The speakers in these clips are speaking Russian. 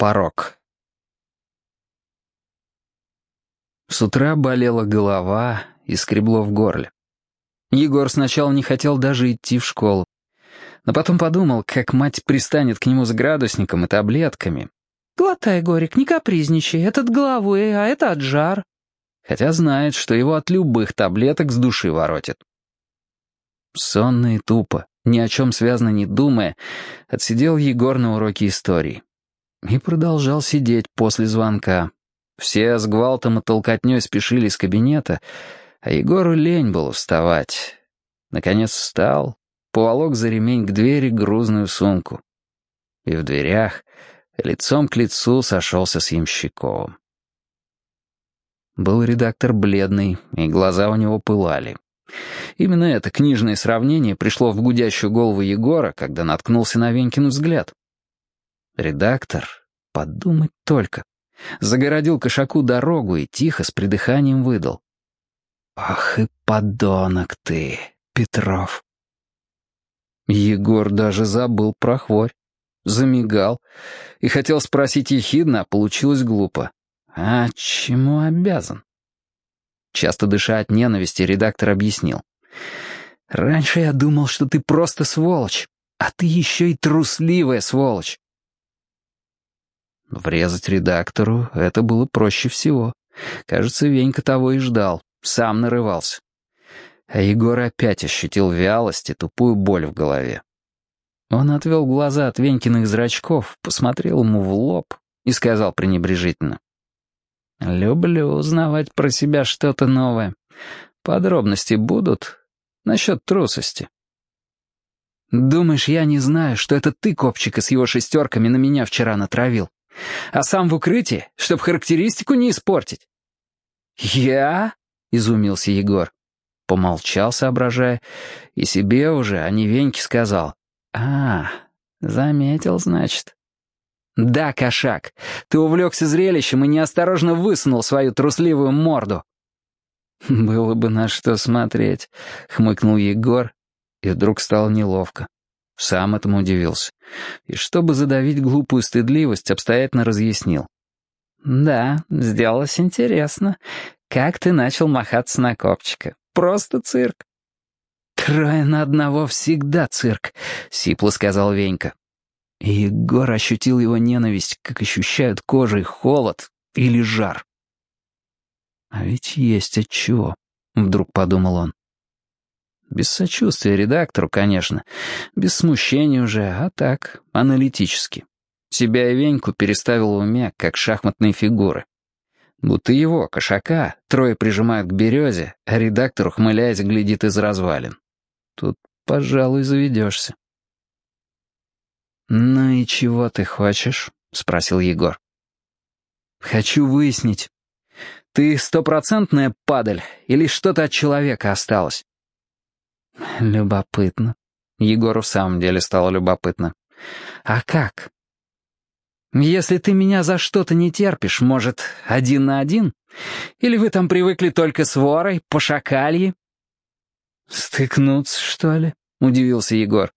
порог. С утра болела голова и скребло в горле. Егор сначала не хотел даже идти в школу, но потом подумал, как мать пристанет к нему с градусником и таблетками. «Глотай, Горик, не капризничай, это от головы, а это от жар». Хотя знает, что его от любых таблеток с души воротит. Сонно и тупо, ни о чем связано не думая, отсидел Егор на уроке истории. И продолжал сидеть после звонка. Все с гвалтом и толкотней спешили из кабинета, а Егору лень было вставать. Наконец встал, поволок за ремень к двери грузную сумку. И в дверях лицом к лицу сошелся с Ямщиковым. Был редактор бледный, и глаза у него пылали. Именно это книжное сравнение пришло в гудящую голову Егора, когда наткнулся на Венькин взгляд. Редактор, подумать только, загородил кошаку дорогу и тихо с придыханием выдал. «Ах и подонок ты, Петров!» Егор даже забыл про хворь, замигал и хотел спросить ехидно, а получилось глупо. «А чему обязан?» Часто дыша от ненависти, редактор объяснил. «Раньше я думал, что ты просто сволочь, а ты еще и трусливая сволочь». Врезать редактору — это было проще всего. Кажется, Венька того и ждал, сам нарывался. А Егор опять ощутил вялость и тупую боль в голове. Он отвел глаза от Венькиных зрачков, посмотрел ему в лоб и сказал пренебрежительно. «Люблю узнавать про себя что-то новое. Подробности будут насчет трусости». «Думаешь, я не знаю, что это ты, Копчика, с его шестерками на меня вчера натравил? А сам в укрытии, чтоб характеристику не испортить?» «Я?» — изумился Егор. Помолчал, соображая, и себе уже, а не Веньке сказал. «А, заметил, значит». «Да, кошак, ты увлекся зрелищем и неосторожно высунул свою трусливую морду». «Было бы на что смотреть», — хмыкнул Егор, и вдруг стало неловко. Сам этому удивился. И чтобы задавить глупую стыдливость, обстоятельно разъяснил. «Да, сделалось интересно. Как ты начал махаться на копчика? Просто цирк». «Трое на одного всегда цирк», — сипло сказал Венька. И Егор ощутил его ненависть, как ощущают кожей холод или жар. «А ведь есть отчего», — вдруг подумал он. Без сочувствия редактору, конечно, без смущения уже, а так, аналитически. Себя и Веньку переставил в уме, как шахматные фигуры. Будто его, кошака, трое прижимают к березе, а редактор, ухмыляясь, глядит из развалин. Тут, пожалуй, заведешься. «Ну и чего ты хочешь?» — спросил Егор. «Хочу выяснить, ты стопроцентная падаль или что-то от человека осталось?» «Любопытно». Егору в самом деле стало любопытно. «А как?» «Если ты меня за что-то не терпишь, может, один на один? Или вы там привыкли только с ворой, по шакалье?» «Стыкнуться, что ли?» — удивился Егор.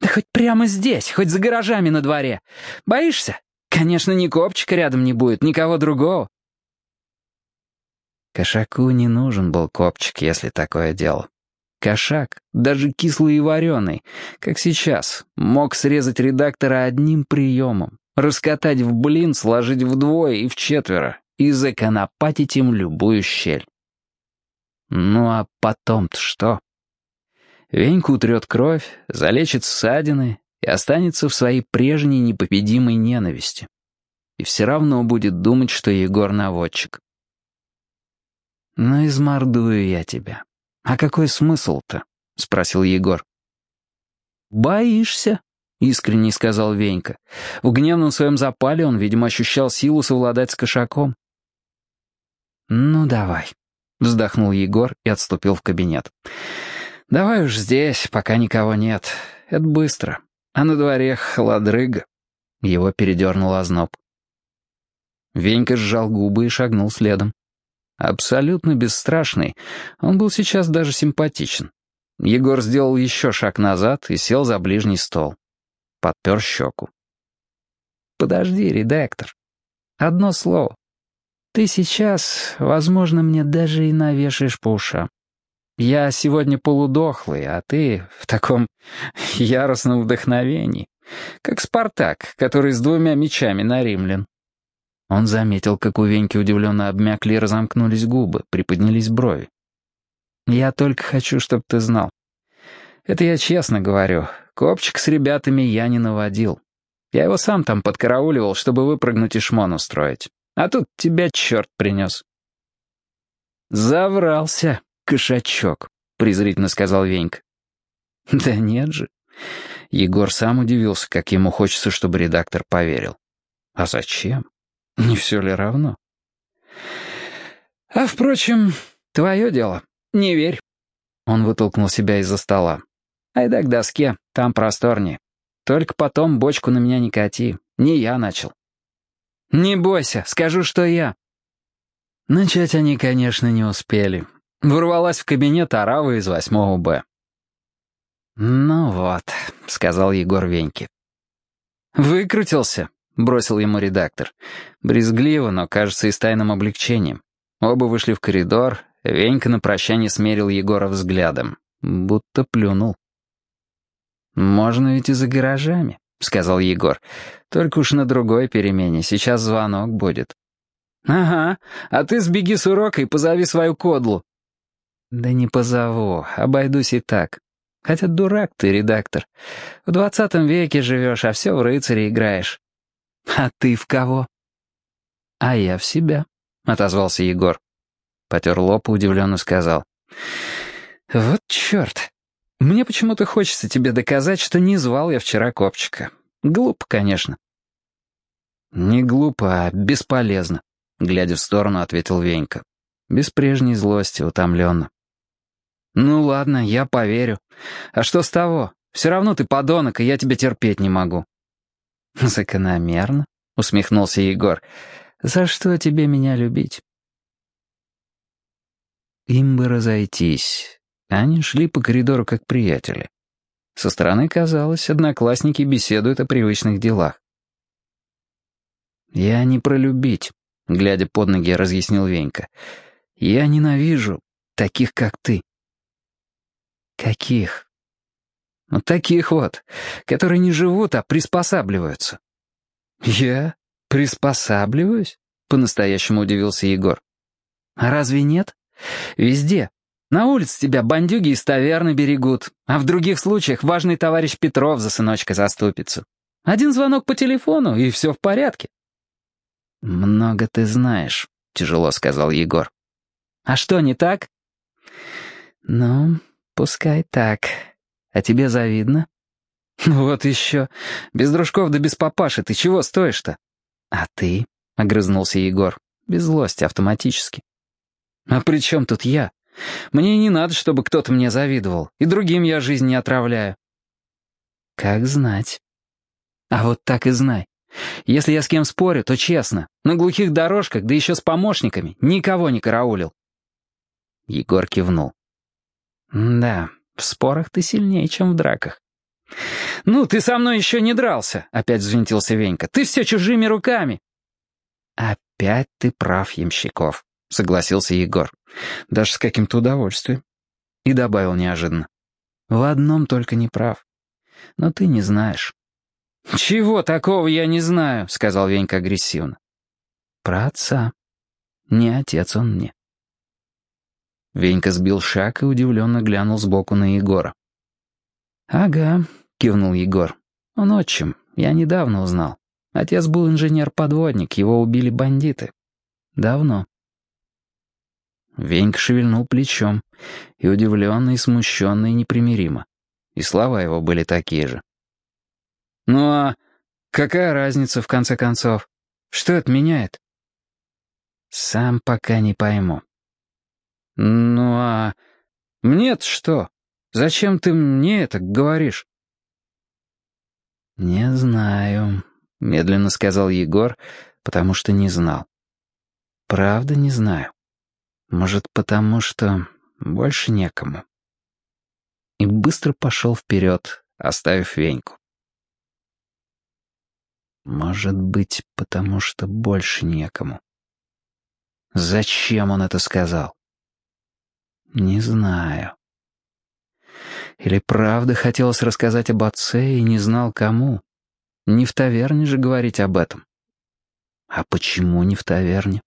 «Да хоть прямо здесь, хоть за гаражами на дворе. Боишься? Конечно, ни копчика рядом не будет, никого другого». Кошаку не нужен был копчик, если такое дело. Кошак, даже кислый и вареный, как сейчас, мог срезать редактора одним приемом, раскатать в блин, сложить вдвое и в четверо и законопатить им любую щель. Ну а потом-то что? Венька утрет кровь, залечит ссадины и останется в своей прежней непобедимой ненависти. И все равно будет думать, что Егор наводчик. «Ну, измордую я тебя. А какой смысл-то?» — спросил Егор. «Боишься?» — искренне сказал Венька. В гневном своем запале он, видимо, ощущал силу совладать с кошаком. «Ну, давай», — вздохнул Егор и отступил в кабинет. «Давай уж здесь, пока никого нет. Это быстро. А на дворе холодрыга». Его передернул озноб. Венька сжал губы и шагнул следом. Абсолютно бесстрашный, он был сейчас даже симпатичен. Егор сделал еще шаг назад и сел за ближний стол. Подпер щеку. подожди, редактор. Одно слово. Ты сейчас, возможно, мне даже и навешаешь по ушам. Я сегодня полудохлый, а ты в таком яростном вдохновении, как Спартак, который с двумя мечами на римлян. Он заметил, как у Веньки удивленно обмякли и разомкнулись губы, приподнялись брови. «Я только хочу, чтобы ты знал. Это я честно говорю. Копчик с ребятами я не наводил. Я его сам там подкарауливал, чтобы выпрыгнуть и шмон устроить. А тут тебя черт принес». «Заврался, кошачок», — презрительно сказал Венька. «Да нет же». Егор сам удивился, как ему хочется, чтобы редактор поверил. «А зачем? Не все ли равно?» «А, впрочем, твое дело. Не верь». Он вытолкнул себя из-за стола. «Айда к доске, там просторнее. Только потом бочку на меня не кати. Не я начал». «Не бойся, скажу, что я». Начать они, конечно, не успели. Ворвалась в кабинет Арава из восьмого Б. «Ну вот», — сказал Егор Веньке. «Выкрутился», — бросил ему редактор. Брезгливо, но, кажется, и с тайным облегчением. Оба вышли в коридор. Венька на прощание смерил Егора взглядом. Будто плюнул. «Можно ведь и за гаражами», — сказал Егор. «Только уж на другой перемене. Сейчас звонок будет». «Ага, а ты сбеги с урока и позови свою кодлу». «Да не позову, обойдусь и так. Хотя дурак ты, редактор. В двадцатом веке живешь, а все в рыцаре играешь». «А ты в кого?» «А я в себя», — отозвался Егор. Потер лоб и удивленно сказал. «Вот черт. Мне почему-то хочется тебе доказать, что не звал я вчера Копчика. Глупо, конечно». «Не глупо, а бесполезно», — глядя в сторону, ответил Венька. Без прежней злости, утомленно. «Ну ладно, я поверю. А что с того? Все равно ты подонок, и я тебя терпеть не могу». «Закономерно», — усмехнулся Егор. «За что тебе меня любить?» Им бы разойтись. Они шли по коридору как приятели. Со стороны казалось, одноклассники беседуют о привычных делах. «Я не про любить», — глядя под ноги, разъяснил Венька. «Я ненавижу таких, как ты». «Каких?» «Ну, таких вот, которые не живут, а приспосабливаются». «Я? Приспосабливаюсь?» — по-настоящему удивился Егор. «А разве нет? Везде. На улице тебя бандюги из таверны берегут, а в других случаях важный товарищ Петров за сыночка заступится. Один звонок по телефону, и все в порядке». «Много ты знаешь», — тяжело сказал Егор. «А что, не так?» «Ну, «Пускай так. А тебе завидно?» «Вот еще. Без дружков да без папаши ты чего стоишь-то?» «А ты?» — огрызнулся Егор. Без злости, автоматически. «А при чем тут я? Мне не надо, чтобы кто-то мне завидовал, и другим я жизнь не отравляю». «Как знать». «А вот так и знай. Если я с кем спорю, то честно. На глухих дорожках, да еще с помощниками, никого не караулил». Егор кивнул. «Да, в спорах ты сильнее, чем в драках». «Ну, ты со мной еще не дрался», — опять взвинтился Венька. «Ты все чужими руками». «Опять ты прав, Ямщиков», — согласился Егор. Даже с каким-то удовольствием. И добавил неожиданно. «В одном только не прав. Но ты не знаешь». «Чего такого я не знаю», — сказал Венька агрессивно. «Про отца. Не отец он мне». Венька сбил шаг и удивленно глянул сбоку на Егора. «Ага», — кивнул Егор. «Он отчим. Я недавно узнал. Отец был инженер-подводник, его убили бандиты. Давно». Венька шевельнул плечом, и удивленно, и смущенно, и непримиримо. И слова его были такие же. «Ну а какая разница, в конце концов? Что это меняет?» «Сам пока не пойму», «Ну а мне-то что? Зачем ты мне это говоришь?» «Не знаю», — медленно сказал Егор, потому что не знал. «Правда не знаю. Может, потому что больше некому». И быстро пошел вперед, оставив Веньку. Может быть, потому что больше некому. Зачем он это сказал? Не знаю. Или правда хотелось рассказать об отце и не знал кому? Не в таверне же говорить об этом. А почему не в таверне?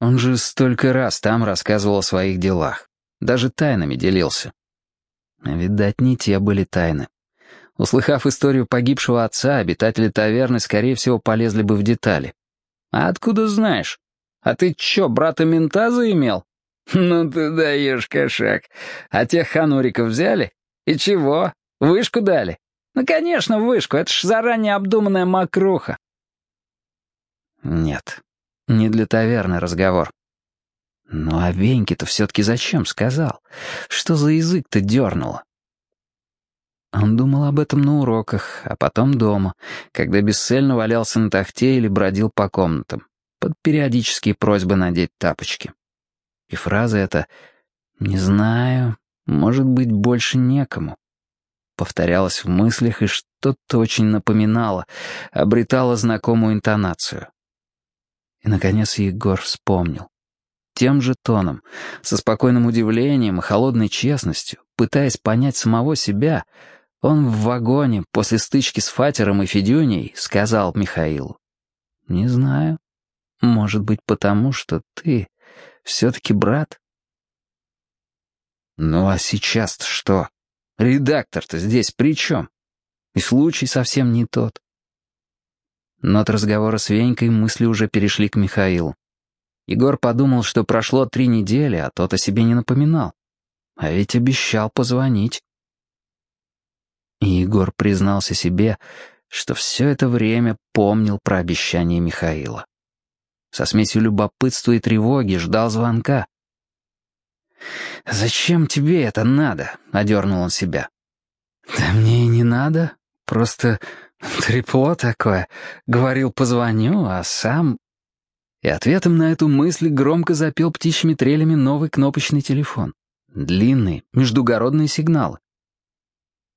Он же столько раз там рассказывал о своих делах. Даже тайнами делился. Видать, не те были тайны. Услыхав историю погибшего отца, обитатели таверны, скорее всего, полезли бы в детали. «А откуда знаешь? А ты чё, брата мента заимел?» «Ну ты даешь, кошак. А тех хануриков взяли? И чего? Вышку дали? Ну, конечно, вышку. Это ж заранее обдуманная мокруха». Нет, не для таверны разговор. Ну а Веньке-то все-таки зачем сказал? Что за язык-то дернуло? Он думал об этом на уроках, а потом дома, когда бесцельно валялся на тахте или бродил по комнатам, под периодические просьбы надеть тапочки. И фраза эта «не знаю, может быть, больше некому» повторялась в мыслях и что-то очень напоминало, обретала знакомую интонацию. И, наконец, Егор вспомнил. Тем же тоном, со спокойным удивлением и холодной честностью, пытаясь понять самого себя, он в вагоне после стычки с Фатером и Федюней сказал Михаилу. «Не знаю. Может быть, потому что ты все-таки брат?» «Ну а сейчас-то что? Редактор-то здесь при чем? И случай совсем не тот». Но от разговора с Венькой мысли уже перешли к Михаилу. Егор подумал, что прошло три недели, а тот о себе не напоминал. А ведь обещал позвонить. И Егор признался себе, что все это время помнил про обещание Михаила. Со смесью любопытства и тревоги ждал звонка. «Зачем тебе это надо?» — одернул он себя. «Да мне и не надо. Просто трепло такое. Говорил, позвоню, а сам...» И ответом на эту мысль громко запел птичьими трелями новый кнопочный телефон. Длинные, междугородные сигналы.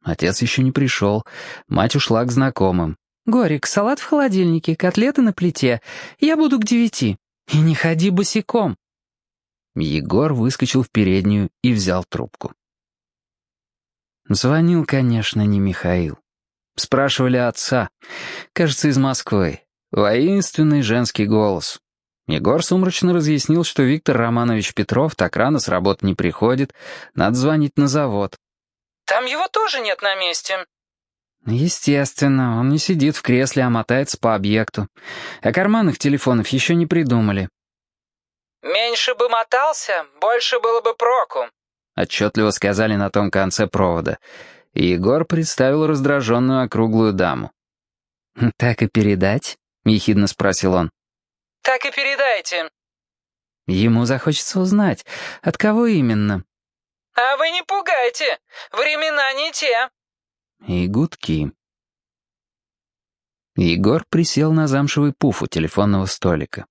Отец еще не пришел. Мать ушла к знакомым. «Горик, салат в холодильнике, котлеты на плите. Я буду к девяти. И не ходи босиком». Егор выскочил в переднюю и взял трубку. Звонил, конечно, не Михаил. Спрашивали отца. Кажется, из Москвы. Воинственный женский голос. Егор сумрачно разъяснил, что Виктор Романович Петров так рано с работы не приходит, надо звонить на завод. Там его тоже нет на месте». «Естественно, он не сидит в кресле, а мотается по объекту. А карманных телефонов еще не придумали». «Меньше бы мотался, больше было бы проку», — отчетливо сказали на том конце провода. И Егор представил раздраженную округлую даму. «Так и передать?» — ехидно спросил он. «Так и передайте». Ему захочется узнать, от кого именно. «А вы не пугайте! Времена не те!» И гудки. Егор присел на замшевый пуф у телефонного столика.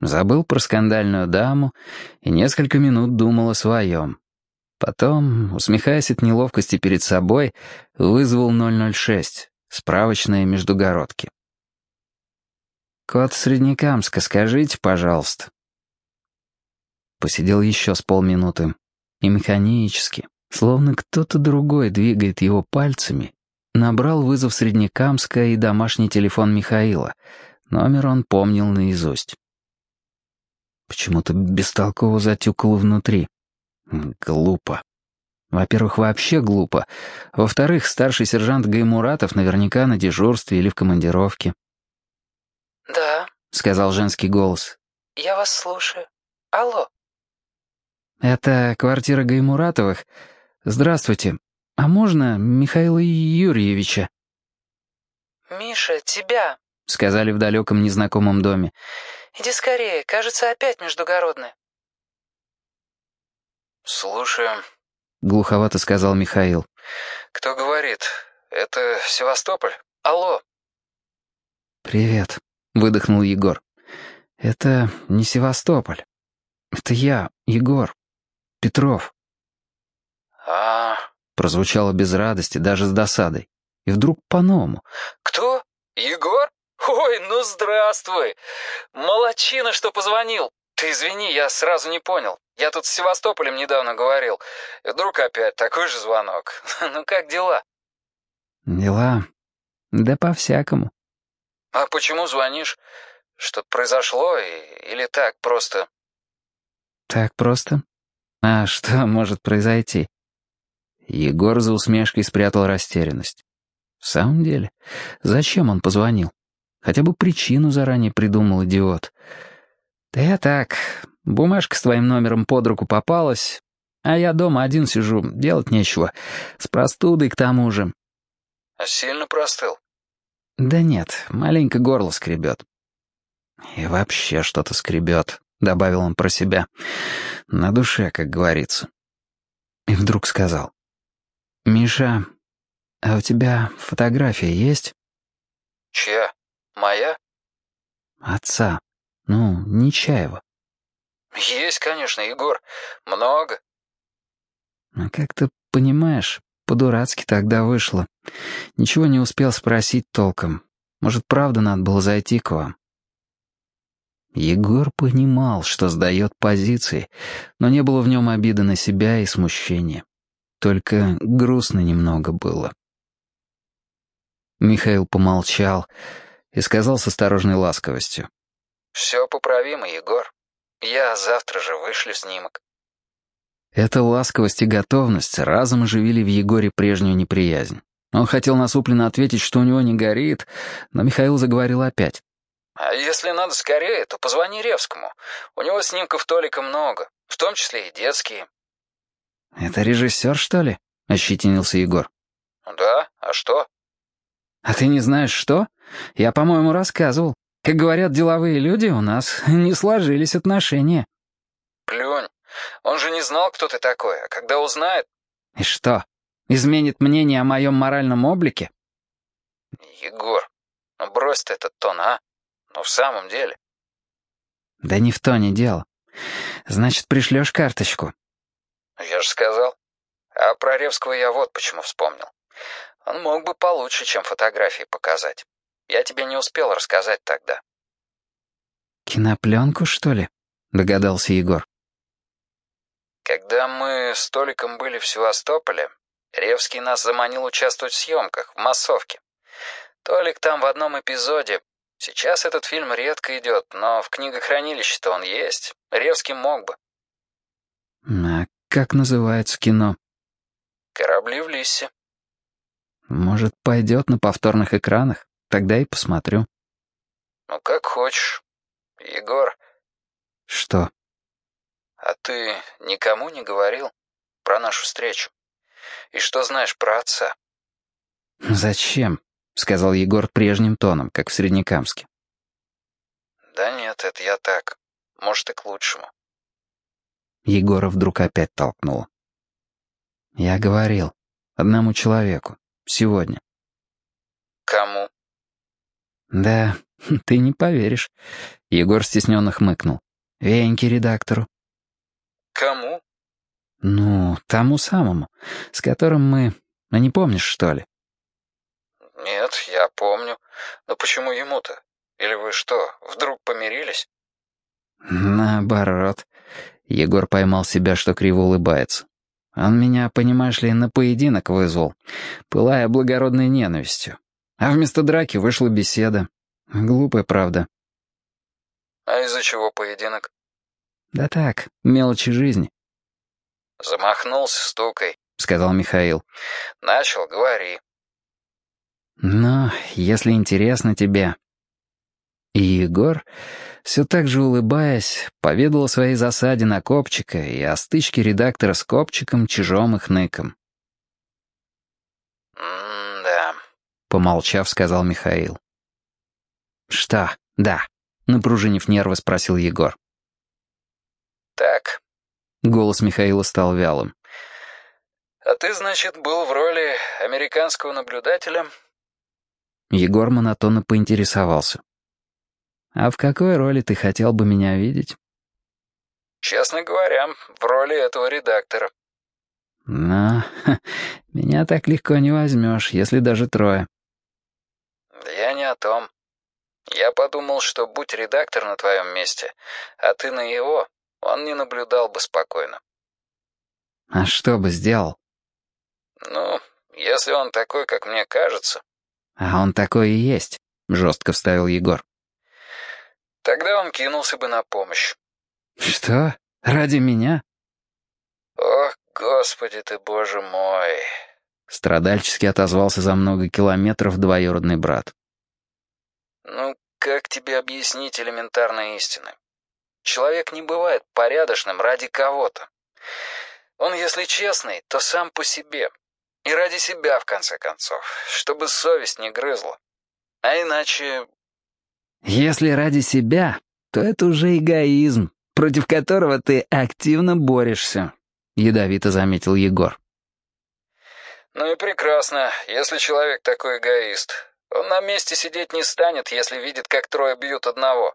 Забыл про скандальную даму и несколько минут думал о своем. Потом, усмехаясь от неловкости перед собой, вызвал 006, справочные междугородки. «Код Среднекамска, скажите, пожалуйста». Посидел еще с полминуты, и механически, словно кто-то другой двигает его пальцами, набрал вызов Среднекамска и домашний телефон Михаила. Номер он помнил наизусть. Почему-то бестолково затюкало внутри. Глупо. Во-первых, вообще глупо. Во-вторых, старший сержант Гаймуратов наверняка на дежурстве или в командировке. «Да», — сказал женский голос. «Я вас слушаю. Алло». «Это квартира Гаймуратовых. Здравствуйте. А можно Михаила Юрьевича?» «Миша, тебя», — сказали в далеком незнакомом доме. «Иди скорее, кажется, опять междугородный». «Слушаю», — глуховато сказал Михаил. «Кто говорит? Это Севастополь? Алло». «Привет», — выдохнул Егор. «Это не Севастополь. Это я, Егор. Петров». «А...» — прозвучало без радости, даже с досадой. И вдруг по-новому. «Кто? Егор?» ну здравствуй! Молодчина, что позвонил! Ты извини, я сразу не понял. Я тут с Севастополем недавно говорил. И вдруг опять такой же звонок. Ну как дела?» «Дела? Да по-всякому». «А почему звонишь? Что-то произошло или так просто?» «Так просто? А что может произойти?» Егор за усмешкой спрятал растерянность. В самом деле, зачем он позвонил? Хотя бы причину заранее придумал идиот. Да я так, бумажка с твоим номером под руку попалась, а я дома один сижу, делать нечего. С простудой к тому же. А сильно простыл? Да нет, маленько горло скребет. И вообще что-то скребет, добавил он про себя. На душе, как говорится. И вдруг сказал. «Миша, а у тебя фотография есть?» «Чья? Моя?» «Отца. Ну, Нечаева». «Есть, конечно, Егор. Много». А «Как ты понимаешь, по-дурацки тогда вышло. Ничего не успел спросить толком. Может, правда надо было зайти к вам?» Егор понимал, что сдает позиции, но не было в нем обиды на себя и смущения. Только грустно немного было. Михаил помолчал и сказал с осторожной ласковостью. «Все поправимо, Егор. Я завтра же вышлю снимок». Эта ласковость и готовность разом оживили в Егоре прежнюю неприязнь. Он хотел насупленно ответить, что у него не горит, но Михаил заговорил опять. «А если надо скорее, то позвони Ревскому. У него снимков Толика много, в том числе и детские». «Это режиссер, что ли?» — ощетинился Егор. «Да, а что?» «А ты не знаешь, что? Я, по-моему, рассказывал. Как говорят деловые люди, у нас не сложились отношения». «Плюнь. Он же не знал, кто ты такой, а когда узнает...» «И что, изменит мнение о моем моральном облике?» «Егор, ну брось ты этот тон, а? Ну в самом деле...» «Да не в тоне дело. Значит, пришлешь карточку?» «Я же сказал. А про Ревского я вот почему вспомнил. Он мог бы получше, чем фотографии показать. Я тебе не успел рассказать тогда». «Кинопленку, что ли?» — догадался Егор. Когда мы с Толиком были в Севастополе, Ревский нас заманил участвовать в съемках, в массовке. Толик там в одном эпизоде. Сейчас этот фильм редко идет, но в книгохранилище-то он есть. Ревский мог бы. А как называется кино? «Корабли в Лиссе». Может, пойдет на повторных экранах? Тогда и посмотрю. Ну, как хочешь. Егор. Что? А ты никому не говорил про нашу встречу? И что знаешь про отца? Зачем? Сказал Егор прежним тоном, как в Среднекамске. Да нет, это я так. Может, и к лучшему. Егора вдруг опять толкнуло. Я говорил. Одному человеку. Сегодня. Кому? Да, ты не поверишь. Егор стесненно хмыкнул. Веньке редактору. Кому? Ну, тому самому, с которым мы... А не помнишь, что ли? Нет, я помню. Но почему ему-то? Или вы что, вдруг помирились? Наоборот. Егор поймал себя, что криво улыбается. Он меня, понимаешь ли, на поединок вызвал, пылая благородной ненавистью. А вместо драки вышла беседа. Глупая правда. А из-за чего поединок? Да так, мелочи жизни. Замахнулся стукой, сказал Михаил. Начал, говори. Но, если интересно тебе... И Егор все так же улыбаясь, поведал о своей засаде на Копчика и о стычке редактора с Копчиком, Чижом и Хныком. «М-да», — помолчав, сказал Михаил. «Что? Да», — напружинив нервы, спросил Егор. «Так». Голос Михаила стал вялым. «А ты, значит, был в роли американского наблюдателя?» Егор монотонно поинтересовался. А в какой роли ты хотел бы меня видеть? Честно говоря, в роли этого редактора. Но меня так легко не возьмешь, если даже трое. Я не о том. Я подумал, что будь редактор на твоем месте, а ты на его, он не наблюдал бы спокойно. А что бы сделал? Ну, если он такой, как мне кажется. А он такой и есть, жестко вставил Егор. Тогда он кинулся бы на помощь. Что? Ради меня? Ох, господи ты, боже мой. Страдальчески отозвался за много километров двоюродный брат. Ну, как тебе объяснить элементарные истины? Человек не бывает порядочным ради кого-то. Он, если честный, то сам по себе. И ради себя, в конце концов, чтобы совесть не грызла. А иначе... Если ради себя, то это уже эгоизм, против которого ты активно борешься, ядовито заметил Егор. Ну и прекрасно, если человек такой эгоист. Он на месте сидеть не станет, если видит, как трое бьют одного.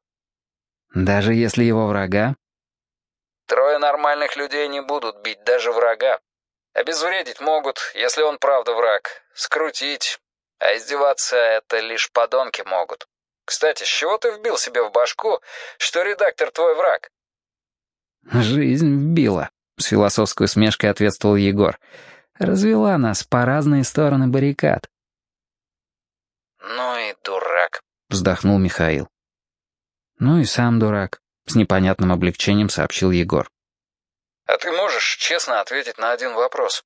Даже если его врага? Трое нормальных людей не будут бить даже врага. Обезвредить могут, если он правда враг. Скрутить. А издеваться это лишь подонки могут. Кстати, с чего ты вбил себе в башку, что редактор твой враг? Жизнь вбила, с философской усмешкой ответствовал Егор. Развела нас по разные стороны баррикад. Ну и дурак, вздохнул Михаил. Ну и сам дурак, с непонятным облегчением сообщил Егор. А ты можешь честно ответить на один вопрос?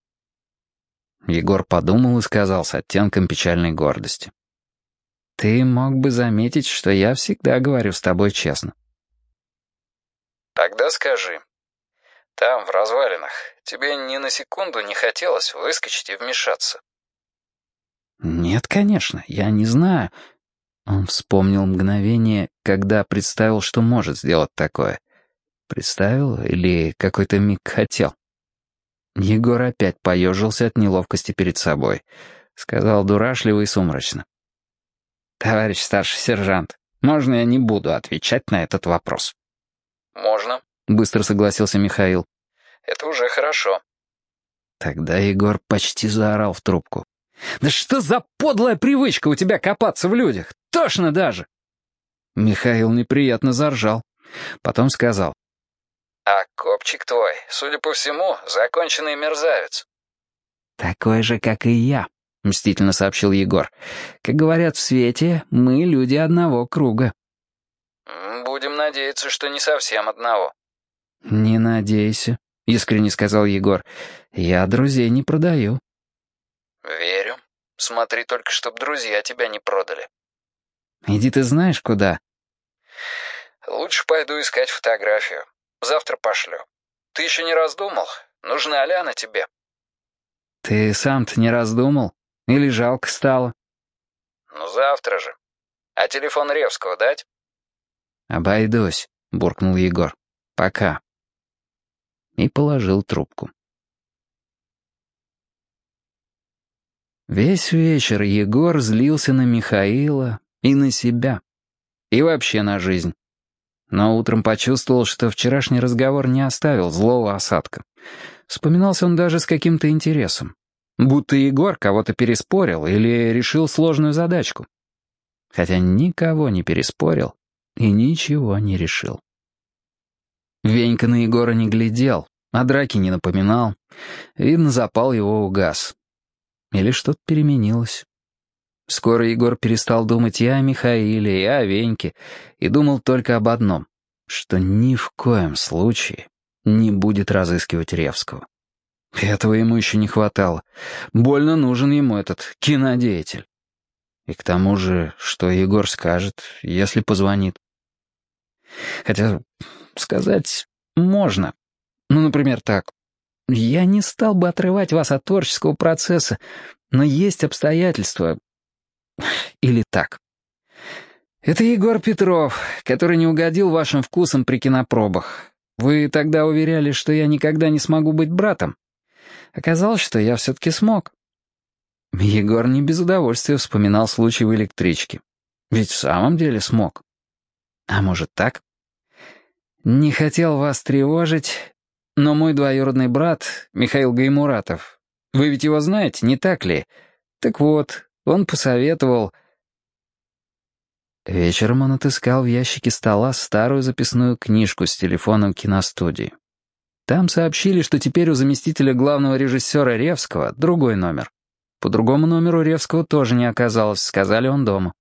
Егор подумал и сказал с оттенком печальной гордости. «Ты мог бы заметить, что я всегда говорю с тобой честно». «Тогда скажи. Там, в развалинах, тебе ни на секунду не хотелось выскочить и вмешаться?» «Нет, конечно, я не знаю. Он вспомнил мгновение, когда представил, что может сделать такое. Представил или какой-то миг хотел. Егор опять поежился от неловкости перед собой. Сказал дурашливо и сумрачно. «Товарищ старший сержант, можно я не буду отвечать на этот вопрос?» «Можно», — быстро согласился Михаил. «Это уже хорошо». Тогда Егор почти заорал в трубку. «Да что за подлая привычка у тебя копаться в людях? Тошно даже!» Михаил неприятно заржал. Потом сказал. «А копчик твой, судя по всему, законченный мерзавец». «Такой же, как и я», — мстительно сообщил Егор. «Как говорят в свете, мы люди одного круга». «Будем надеяться, что не совсем одного». «Не надейся», — искренне сказал Егор. «Я друзей не продаю». «Верю. Смотри только, чтоб друзья тебя не продали». «Иди ты знаешь куда?» «Лучше пойду искать фотографию. Завтра пошлю. Ты еще не раздумал? Нужна ли она тебе?» «Ты сам-то не раздумал? Или жалко стало?» «Ну, завтра же. А телефон Ревского дать?» «Обойдусь», — буркнул Егор. «Пока». И положил трубку. Весь вечер Егор злился на Михаила и на себя, и вообще на жизнь. Но утром почувствовал, что вчерашний разговор не оставил злого осадка. Вспоминался он даже с каким-то интересом. Будто Егор кого-то переспорил или решил сложную задачку. Хотя никого не переспорил и ничего не решил. Венька на Егора не глядел, а драки не напоминал. Видно, запал его угас. Или что-то переменилось. Скоро Егор перестал думать и о Михаиле, и о Веньке, и думал только об одном, что ни в коем случае не будет разыскивать Ревского. Этого ему еще не хватало. Больно нужен ему этот кинодеятель. И к тому же, что Егор скажет, если позвонит. Хотя сказать можно. Ну, например, так. Я не стал бы отрывать вас от творческого процесса, но есть обстоятельства. Или так. Это Егор Петров, который не угодил вашим вкусам при кинопробах. Вы тогда уверяли, что я никогда не смогу быть братом. Оказалось, что я все-таки смог. Егор не без удовольствия вспоминал случай в электричке. Ведь в самом деле смог. А может так? Не хотел вас тревожить, но мой двоюродный брат, Михаил Гаймуратов, вы ведь его знаете, не так ли? Так вот, он посоветовал... Вечером он отыскал в ящике стола старую записную книжку с телефоном киностудии. Там сообщили, что теперь у заместителя главного режиссера Ревского другой номер. По другому номеру Ревского тоже не оказалось, сказали он дома.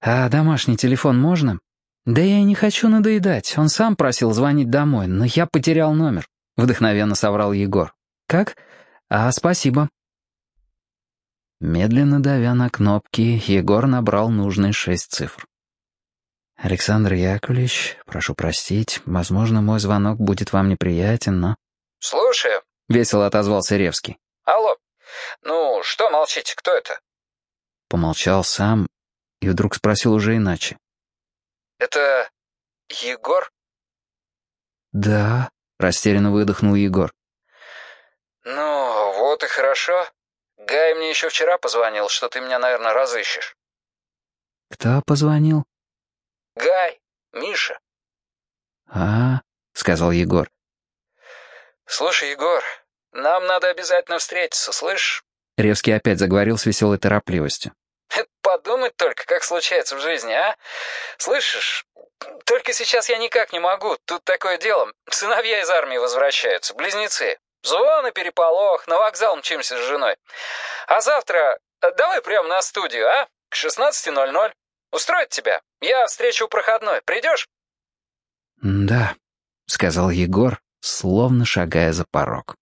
«А домашний телефон можно?» «Да я и не хочу надоедать. Он сам просил звонить домой, но я потерял номер», — вдохновенно соврал Егор. «Как? А, спасибо». Медленно давя на кнопки, Егор набрал нужные шесть цифр. «Александр Яковлевич, прошу простить, возможно, мой звонок будет вам неприятен, но...» «Слушаю», — весело отозвался Ревский. «Алло. Ну, что молчите, кто это?» Помолчал сам и вдруг спросил уже иначе. «Это Егор?» «Да», — растерянно выдохнул Егор. «Ну, вот и хорошо. Гай мне еще вчера позвонил, что ты меня, наверное, разыщешь». «Кто позвонил?» «Гай, Миша». «А, — сказал Егор. «Слушай, Егор, нам надо обязательно встретиться, слышишь?» Ревский опять заговорил с веселой торопливостью. Подумать только, как случается в жизни, а? Слышишь, только сейчас я никак не могу, тут такое дело. Сыновья из армии возвращаются, близнецы. Звон и переполох, на вокзал мчимся с женой. А завтра давай прямо на студию, а? К 16.00. Устроит тебя? Я встречу проходной. Придешь? «Да», — сказал Егор, словно шагая за порог.